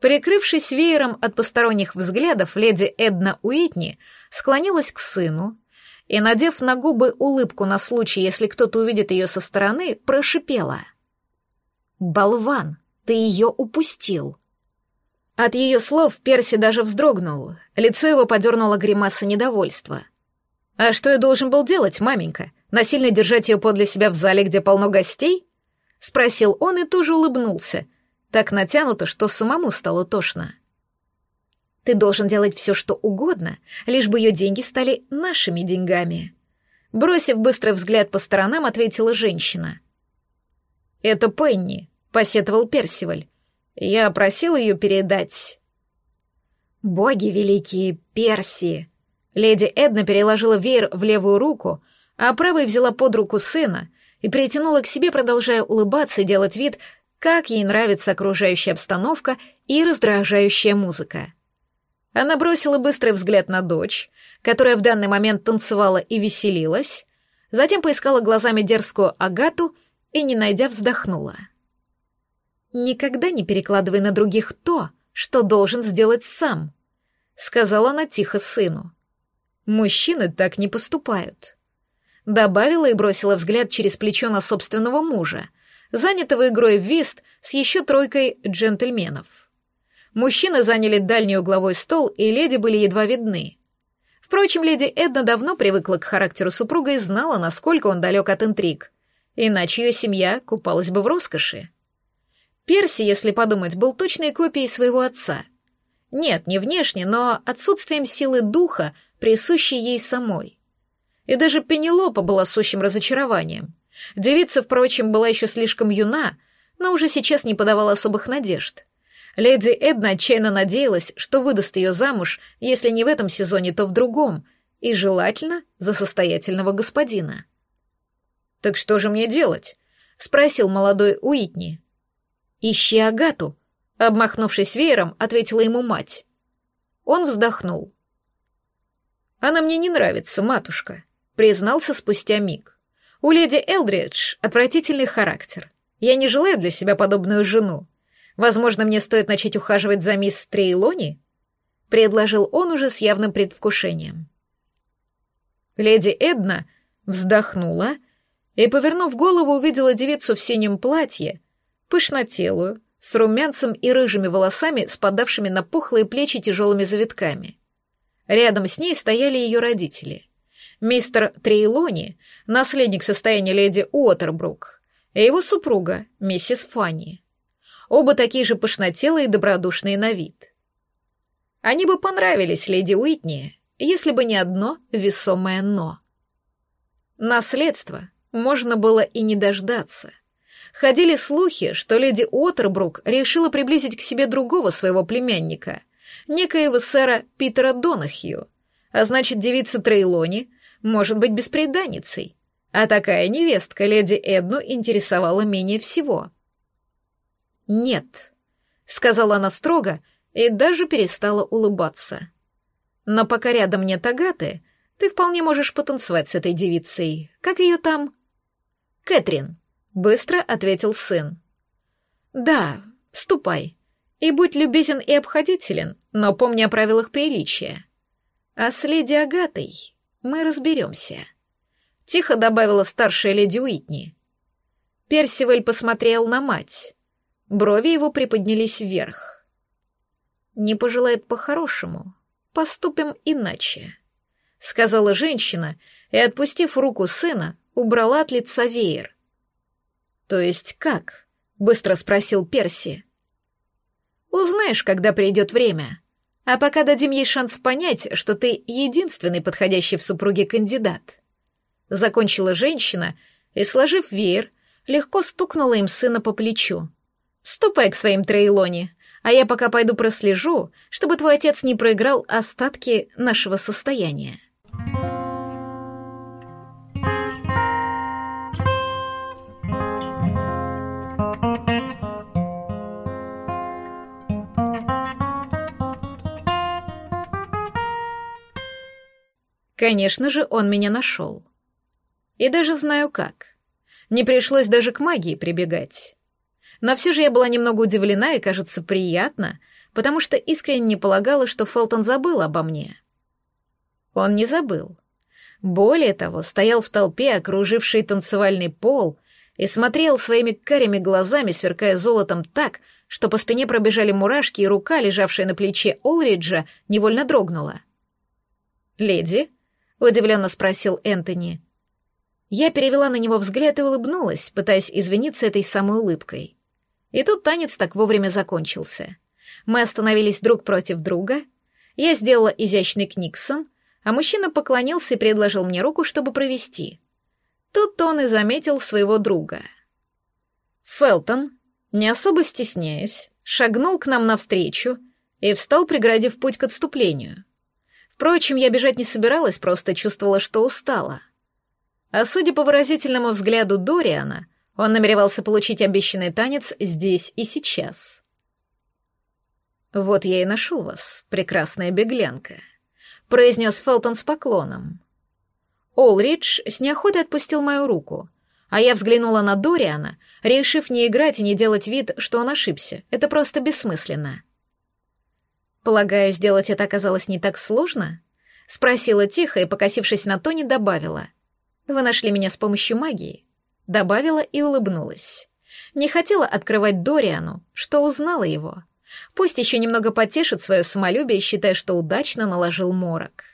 Прикрывшись веером от посторонних взглядов, леди Эдна Уитни склонилась к сыну и, надев на губы улыбку на случай, если кто-то увидит ее со стороны, прошипела. «Болван!» Ты ее упустил». От ее слов Перси даже вздрогнул, лицо его подернуло гримаса недовольства. «А что я должен был делать, маменька? Насильно держать ее подле себя в зале, где полно гостей?» — спросил он и тоже улыбнулся, так натянуто, что самому стало тошно. «Ты должен делать все, что угодно, лишь бы ее деньги стали нашими деньгами». Бросив быстрый взгляд по сторонам, ответила женщина. «Это Пенни», посетовал Персиваль. Я просил ее передать. Боги великие, Перси. Леди Эдна переложила веер в левую руку, а правой взяла под руку сына и притянула к себе, продолжая улыбаться и делать вид, как ей нравится окружающая обстановка и раздражающая музыка. Она бросила быстрый взгляд на дочь, которая в данный момент танцевала и веселилась, затем поискала глазами дерзкую Агату и, не найдя, вздохнула. «Никогда не перекладывай на других то, что должен сделать сам», — сказала она тихо сыну. «Мужчины так не поступают». Добавила и бросила взгляд через плечо на собственного мужа, занятого игрой в вист с еще тройкой джентльменов. Мужчины заняли дальний угловой стол, и леди были едва видны. Впрочем, леди Эдна давно привыкла к характеру супруга и знала, насколько он далек от интриг. Иначе ее семья купалась бы в роскоши. Перси, если подумать, был точной копией своего отца. Нет, не внешне, но отсутствием силы духа, присущей ей самой. И даже Пенелопа была сущим разочарованием. Девица, впрочем, была еще слишком юна, но уже сейчас не подавала особых надежд. Леди Эдна отчаянно надеялась, что выдаст ее замуж, если не в этом сезоне, то в другом, и желательно за состоятельного господина. «Так что же мне делать?» — спросил молодой Уитни. «Ищи Агату», — обмахнувшись веером, ответила ему мать. Он вздохнул. «Она мне не нравится, матушка», — признался спустя миг. «У леди Элдридж отвратительный характер. Я не желаю для себя подобную жену. Возможно, мне стоит начать ухаживать за мисс Трейлони?» предложил он уже с явным предвкушением. Леди Эдна вздохнула и, повернув голову, увидела девицу в синем платье, пышнотелую, с румянцем и рыжими волосами, спадавшими на пухлые плечи тяжелыми завитками. Рядом с ней стояли ее родители. Мистер Трейлони, наследник состояния леди Уотербрук, и его супруга, миссис Фанни. Оба такие же пышнотелые и добродушные на вид. Они бы понравились леди Уитни, если бы не одно весомое «но». Наследство можно было и не дождаться. Ходили слухи, что леди Уотербрук решила приблизить к себе другого своего племянника, некоего сэра Питера Донахью, а значит, девица Трейлони может быть беспреданницей, а такая невестка леди Эдну интересовала менее всего. «Нет», — сказала она строго и даже перестала улыбаться. «Но пока рядом нет Агаты, ты вполне можешь потанцевать с этой девицей. Как ее там?» «Кэтрин», — быстро ответил сын. «Да, ступай. И будь любезен и обходителен, но помни о правилах приличия. А с леди Агатой мы разберемся», — тихо добавила старшая леди Уитни. Персиваль посмотрел на мать. Брови его приподнялись вверх. «Не пожелает по-хорошему. Поступим иначе», — сказала женщина, и, отпустив руку сына, убрала от лица веер. «То есть как?» — быстро спросил Перси. «Узнаешь, когда придет время. А пока дадим ей шанс понять, что ты единственный подходящий в супруге кандидат». Закончила женщина и, сложив веер, легко стукнула им сына по плечу. «Ступай к своим Трейлоне, а я пока пойду прослежу, чтобы твой отец не проиграл остатки нашего состояния». Конечно же, он меня нашел. И даже знаю как. Не пришлось даже к магии прибегать. Но все же я была немного удивлена и, кажется, приятно, потому что искренне полагала, что Фелтон забыл обо мне. Он не забыл. Более того, стоял в толпе, окружившей танцевальный пол, и смотрел своими карими глазами, сверкая золотом так, что по спине пробежали мурашки, и рука, лежавшая на плече Олриджа, невольно дрогнула. «Леди?» Удивленно спросил Энтони. Я перевела на него взгляд и улыбнулась, пытаясь извиниться этой самой улыбкой. И тут танец так вовремя закончился. Мы остановились друг против друга. Я сделала изящный книксон, а мужчина поклонился и предложил мне руку, чтобы провести. Тут он и заметил своего друга. Фелтон, не особо стесняясь, шагнул к нам навстречу и встал, преградив путь к отступлению. Впрочем, я бежать не собиралась, просто чувствовала, что устала. А судя по выразительному взгляду Дориана, он намеревался получить обещанный танец здесь и сейчас. «Вот я и нашел вас, прекрасная беглянка», — произнес Фелтон с поклоном. Олридж с неохотой отпустил мою руку, а я взглянула на Дориана, решив не играть и не делать вид, что он ошибся. Это просто бессмысленно. Полагаю, сделать это оказалось не так сложно? Спросила тихо и, покосившись на Тони, добавила. Вы нашли меня с помощью магии. Добавила и улыбнулась. Не хотела открывать Дориану, что узнала его. Пусть еще немного потешит свое самолюбие, считая, что удачно наложил морок.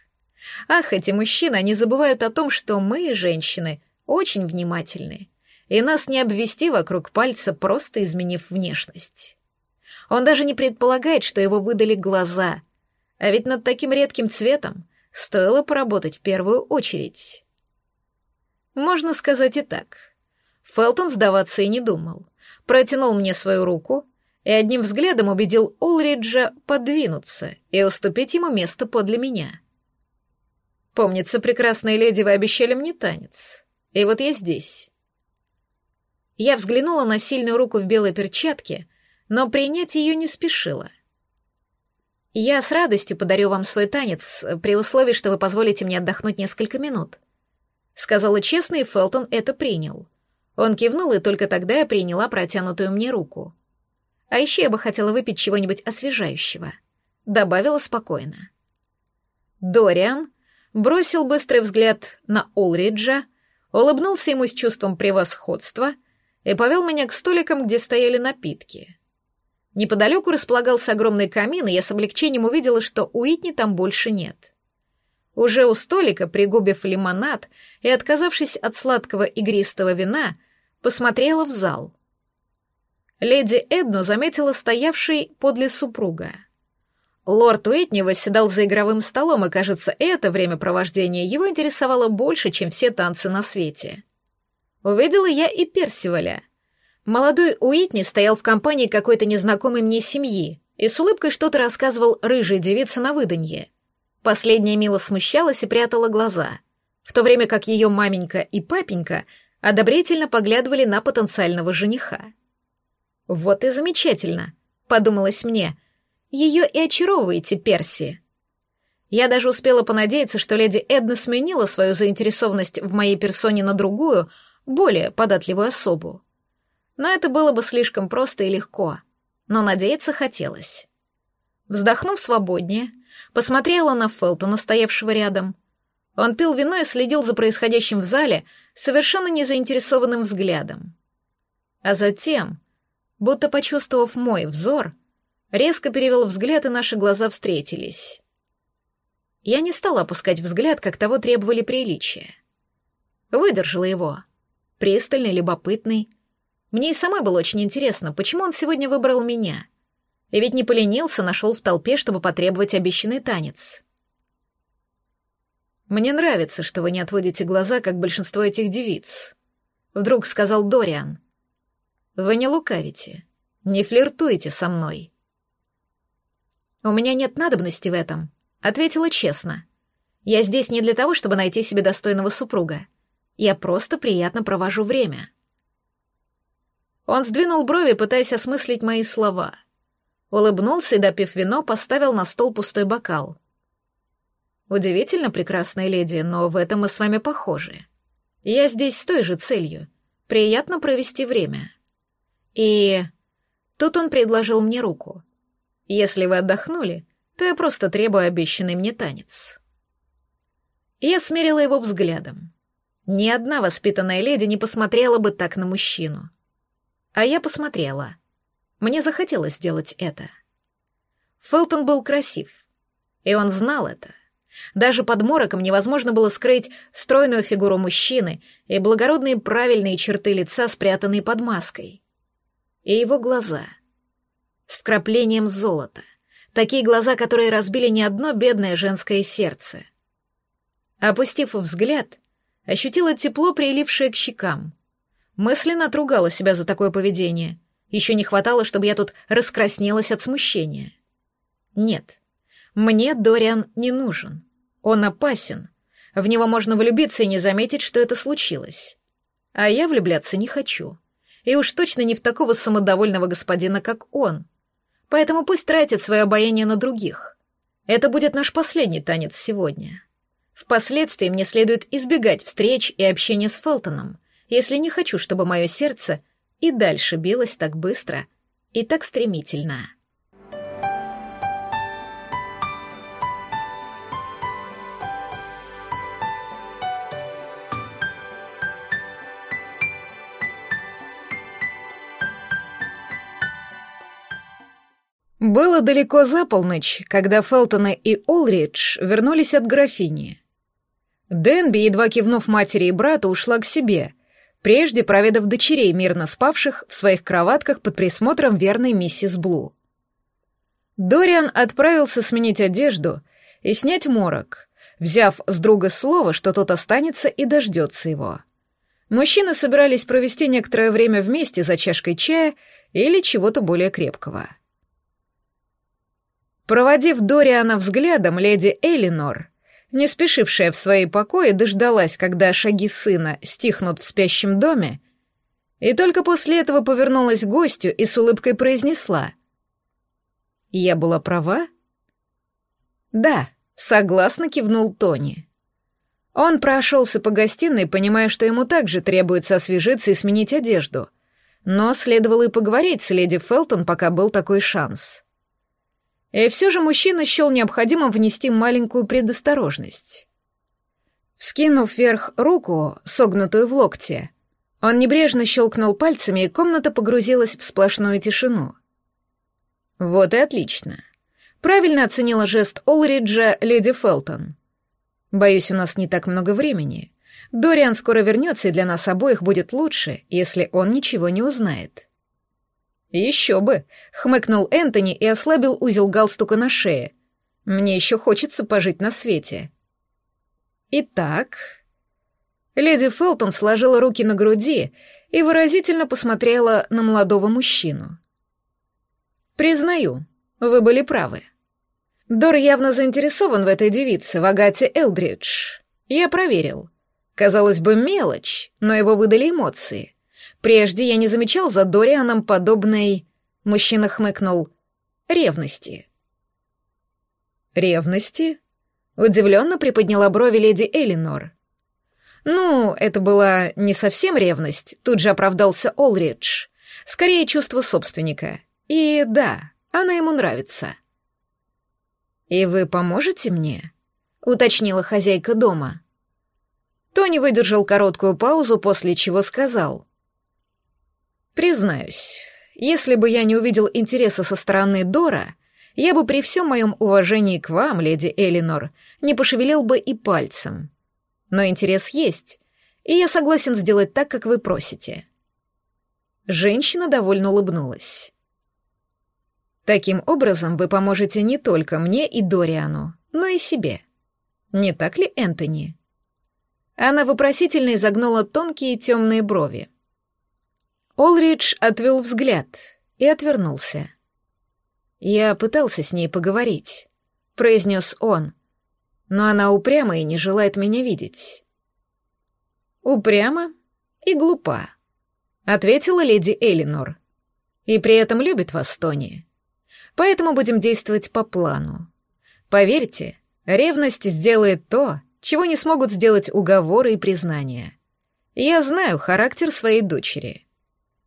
Ах, эти мужчины, они забывают о том, что мы, женщины, очень внимательны, и нас не обвести вокруг пальца, просто изменив внешность. Он даже не предполагает, что его выдали глаза. А ведь над таким редким цветом стоило поработать в первую очередь. Можно сказать и так. Фелтон сдаваться и не думал. Протянул мне свою руку и одним взглядом убедил Олриджа подвинуться и уступить ему место подле меня. Помнится, прекрасные леди, вы обещали мне танец. И вот я здесь. Я взглянула на сильную руку в белой перчатке — но принять ее не спешила. «Я с радостью подарю вам свой танец, при условии, что вы позволите мне отдохнуть несколько минут», — сказала честно, и Фелтон это принял. Он кивнул, и только тогда я приняла протянутую мне руку. А еще я бы хотела выпить чего-нибудь освежающего. добавила спокойно. Дориан бросил быстрый взгляд на Олриджа, улыбнулся ему с чувством превосходства и повел меня к столикам, где стояли напитки. Неподалеку располагался огромный камин, и я с облегчением увидела, что Уитни там больше нет. Уже у столика, пригубив лимонад и отказавшись от сладкого игристого вина, посмотрела в зал. Леди Эдну заметила стоявший подле супруга. Лорд Уитни восседал за игровым столом, и, кажется, это времяпровождение его интересовало больше, чем все танцы на свете. Увидела я и Персиваля. Молодой Уитни стоял в компании какой-то незнакомой мне семьи и с улыбкой что-то рассказывал рыжей девице на выданье — Последняя мило смущалась и прятала глаза, в то время как ее маменька и папенька одобрительно поглядывали на потенциального жениха. «Вот и замечательно», — подумалось мне, — «ее и очаровываете, Перси». Я даже успела понадеяться, что леди Эдна сменила свою заинтересованность в моей персоне на другую, более податливую особу. Но это было бы слишком просто и легко. Но надеяться хотелось. Вздохнув свободнее, посмотрела на Фелтона, стоявшего рядом. Он пил вино и следил за происходящим в зале совершенно незаинтересованным взглядом. А затем, будто почувствовав мой взор, резко перевел взгляд, и наши глаза встретились. Я не стала опускать взгляд, как того требовали приличия. Выдержала его. Пристальный, любопытный. Мне и самой было очень интересно, почему он сегодня выбрал меня — и ведь не поленился, нашел в толпе, чтобы потребовать обещанный танец. «Мне нравится, что вы не отводите глаза, как большинство этих девиц», — вдруг сказал Дориан. «Вы не лукавите, не флиртуете со мной». «У меня нет надобности в этом», — ответила честно. «Я здесь не для того, чтобы найти себе достойного супруга. Я просто приятно провожу время». Он сдвинул брови, пытаясь осмыслить мои слова — Улыбнулся и, допив вино, поставил на стол пустой бокал. «Удивительно, прекрасная леди, но в этом мы с вами похожи. Я здесь с той же целью. Приятно провести время. И...» Тут он предложил мне руку. «Если вы отдохнули, то я просто требую обещанный мне танец». Я смерила его взглядом. Ни одна воспитанная леди не посмотрела бы так на мужчину. А я посмотрела — мне захотелось сделать это. Фелтон был красив, и он знал это. Даже под мороком невозможно было скрыть стройную фигуру мужчины и благородные правильные черты лица, спрятанные под маской. И его глаза. С вкраплением золота. Такие глаза, которые разбили не одно бедное женское сердце. Опустив взгляд, ощутила тепло, прилившее к щекам. Мысленно отругала себя за такое поведение — еще не хватало, чтобы я тут раскраснелась от смущения. Нет, мне Дориан не нужен. Он опасен. В него можно влюбиться и не заметить, что это случилось. А я влюбляться не хочу. И уж точно не в такого самодовольного господина, как он. Поэтому пусть тратит свое обаяние на других. Это будет наш последний танец сегодня. Впоследствии мне следует избегать встреч и общения с Фелтоном, если не хочу, чтобы мое сердце и дальше билась так быстро и так стремительно. Было далеко за полночь, когда Фелтона и Олридж вернулись от графини. Денби, едва кивнув матери и брату, ушла к себе, прежде проведав дочерей, мирно спавших в своих кроватках под присмотром верной миссис Блу. Дориан отправился сменить одежду и снять морок, взяв с друга слово, что тот останется и дождется его. Мужчины собирались провести некоторое время вместе за чашкой чая или чего-то более крепкого. Проводив Дориана взглядом, леди Элинор не спешившая в свои покои, дождалась, когда шаги сына стихнут в спящем доме, и только после этого повернулась к гостю и с улыбкой произнесла. «Я была права?» «Да», — согласно кивнул Тони. Он прошелся по гостиной, понимая, что ему также требуется освежиться и сменить одежду, но следовало и поговорить с леди Фелтон, пока был такой шанс. И все же мужчина счел необходимым внести маленькую предосторожность. Вскинув вверх руку, согнутую в локте, он небрежно щелкнул пальцами, и комната погрузилась в сплошную тишину. Вот и отлично. Правильно оценила жест Олриджа леди Фелтон. Боюсь, у нас не так много времени. Дориан скоро вернется, и для нас обоих будет лучше, если он ничего не узнает. Еще бы, хмыкнул Энтони и ослабил узел галстука на шее. Мне еще хочется пожить на свете. Итак, леди Фелтон сложила руки на груди и выразительно посмотрела на молодого мужчину. Признаю, вы были правы. Дор явно заинтересован в этой девице, в Агате Элдридж. Я проверил. Казалось бы, мелочь, но его выдали эмоции. Прежде я не замечал за Дорианом подобной... Мужчина хмыкнул. Ревности. Ревности? Удивленно приподняла брови леди Элинор. Ну, это была не совсем ревность, тут же оправдался Олридж. Скорее, чувство собственника. И да, она ему нравится. «И вы поможете мне?» — уточнила хозяйка дома. Тони выдержал короткую паузу, после чего сказал. «Признаюсь, если бы я не увидел интереса со стороны Дора, я бы при всем моем уважении к вам, леди Элинор, не пошевелил бы и пальцем. Но интерес есть, и я согласен сделать так, как вы просите». Женщина довольно улыбнулась. Таким образом, вы поможете не только мне и Дориану, но и себе. Не так ли, Энтони? Она вопросительно изогнула тонкие темные брови. Олридж отвел взгляд и отвернулся. «Я пытался с ней поговорить», — произнес он, «но она упряма и не желает меня видеть». «Упряма и глупа», — ответила леди Элинор. «И при этом любит вас, Тони. Поэтому будем действовать по плану. Поверьте, ревность сделает то, чего не смогут сделать уговоры и признания. Я знаю характер своей дочери.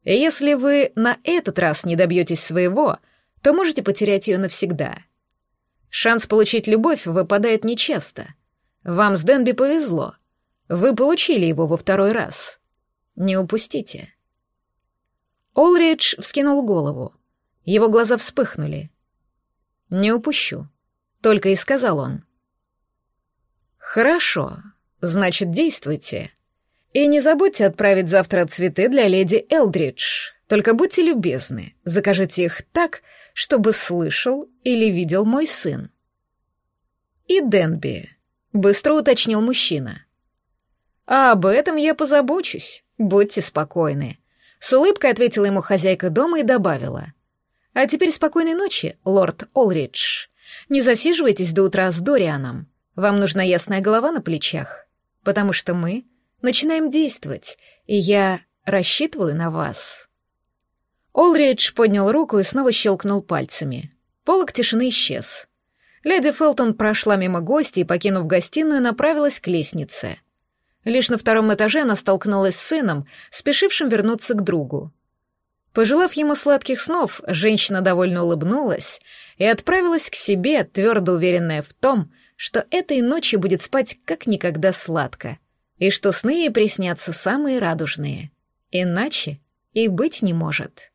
Если вы на этот раз не добьетесь своего, то можете потерять ее навсегда. Шанс получить любовь выпадает нечасто. Вам с Денби повезло. Вы получили его во второй раз. Не упустите. Олридж вскинул голову. Его глаза вспыхнули. «Не упущу», — только и сказал он. «Хорошо, значит, действуйте. И не забудьте отправить завтра цветы для леди Элдридж. Только будьте любезны, закажите их так, чтобы слышал или видел мой сын». «И Денби», — быстро уточнил мужчина. «А об этом я позабочусь, будьте спокойны», — с улыбкой ответила ему хозяйка дома и добавила — а теперь спокойной ночи, лорд Олридж. Не засиживайтесь до утра с Дорианом. Вам нужна ясная голова на плечах, потому что мы начинаем действовать, и я рассчитываю на вас». Олридж поднял руку и снова щелкнул пальцами. Полок тишины исчез. Леди Фелтон прошла мимо гостей и, покинув гостиную, направилась к лестнице. Лишь на втором этаже она столкнулась с сыном, спешившим вернуться к другу. Пожелав ему сладких снов, женщина довольно улыбнулась и отправилась к себе, твердо уверенная в том, что этой ночью будет спать как никогда сладко, и что сны ей приснятся самые радужные. Иначе и быть не может.